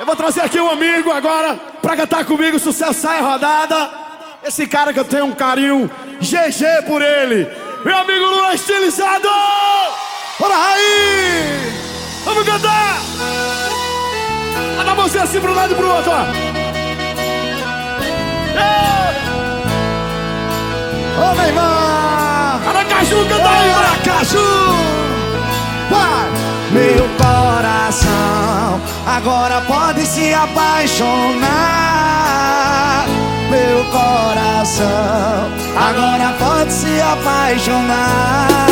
Eu vou trazer aqui um amigo agora pra cantar comigo, sucesso sai rodada. Esse cara que eu tenho um carinho GG por ele. Meu amigo Lula estilizado! Bora aí! Vamos cantar! Manda você assim pro lado e pro outro, ó. Ô, irmão! Aracaju, canta aí! Aracaju! Agora pode se apaixonar. Meu coração agora pode se apaixonar.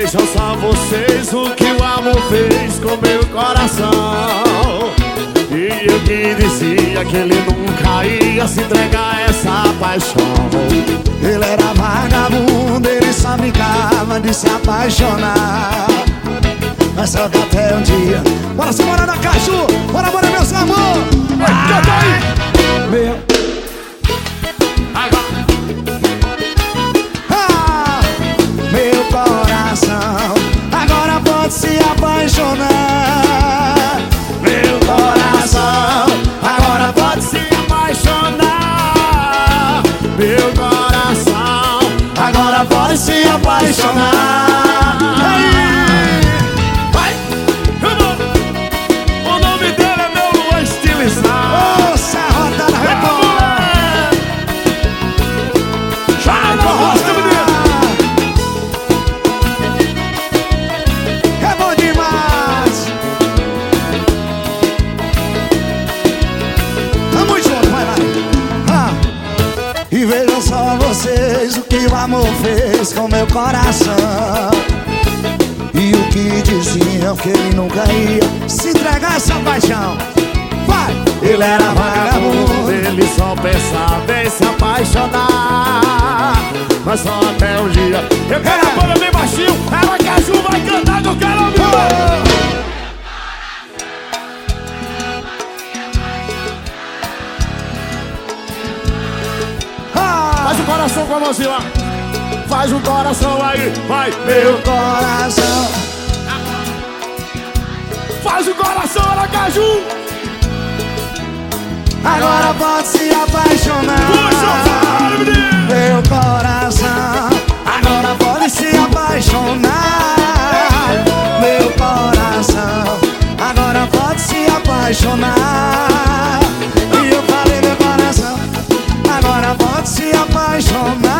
Vejam só vocês o que o amor fez com meu coração E eu que dizia que ele nunca ia se entregar a essa paixão Ele era vagabundo, ele só brincava de se apaixonar. Mas só até um dia. Bora se morar na Caju! Bora, bora, meus amor! Apaixonar. Aí! Vai! O nome dele é meu Luan Estilizado Ô, Serra da Record! Vai na rosta, menino! É bom demais! Tamo junto, vai lá! Ah. E vejam só vocês o que o amor fez com meu coração. E o que diziam que ele nunca ia se entregar a essa paixão. Vai! Ele era vagabundo. Ele só pensava em se apaixonar Mas só coração com a mãozinha Faz um coração aí, vai Meu coração. Faz o coração, Aracaju. Agora pode se apaixonar. Meu coração. Agora pode se apaixonar. Meu coração. Agora pode se apaixonar. se apaixonar.